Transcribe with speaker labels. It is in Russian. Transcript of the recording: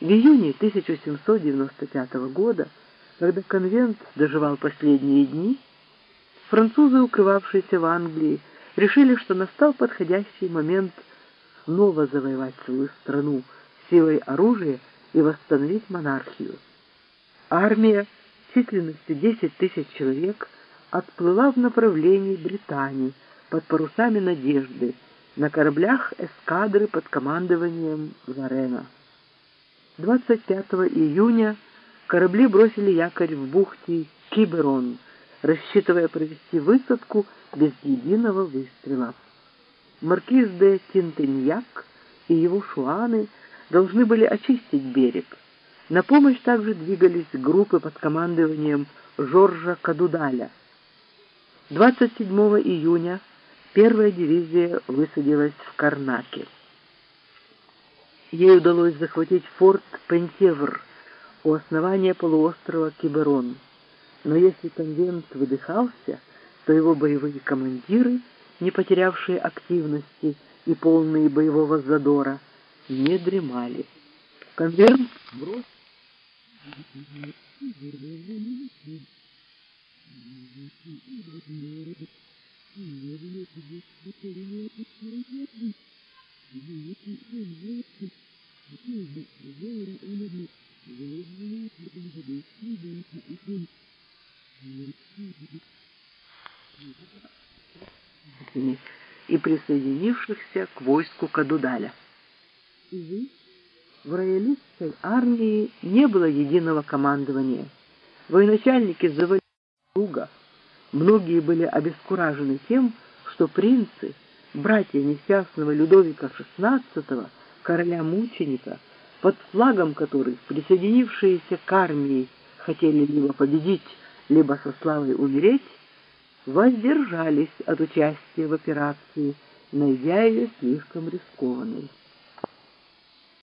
Speaker 1: В июне 1795 года, когда конвент доживал последние дни, французы, укрывавшиеся в Англии, решили, что настал подходящий момент снова завоевать свою страну силой оружия и восстановить монархию. Армия численностью 10 тысяч человек отплыла в направлении Британии под парусами «Надежды» на кораблях эскадры под командованием Варена. 25 июня корабли бросили якорь в бухте Киберон, рассчитывая провести высадку без единого выстрела. Маркиз де Тинтеньяк и его шуаны должны были очистить берег. На помощь также двигались группы под командованием Жоржа Кадудаля. 27 июня первая дивизия высадилась в Карнаке. Ей удалось захватить форт Пентевр у основания полуострова Киберон. Но если конвент выдыхался, то его боевые командиры, не потерявшие активности и полные боевого задора, не дремали. Конвент бросил и присоединившихся к войску Кадудаля. В роялистской армии не было единого командования. Военачальники заводили друга. Многие были обескуражены тем, что принцы, братья несчастного Людовика XVI, короля-мученика, под флагом которых присоединившиеся к армии хотели либо победить, либо со славой умереть, воздержались от участия в операции, найдя ее слишком рискованной.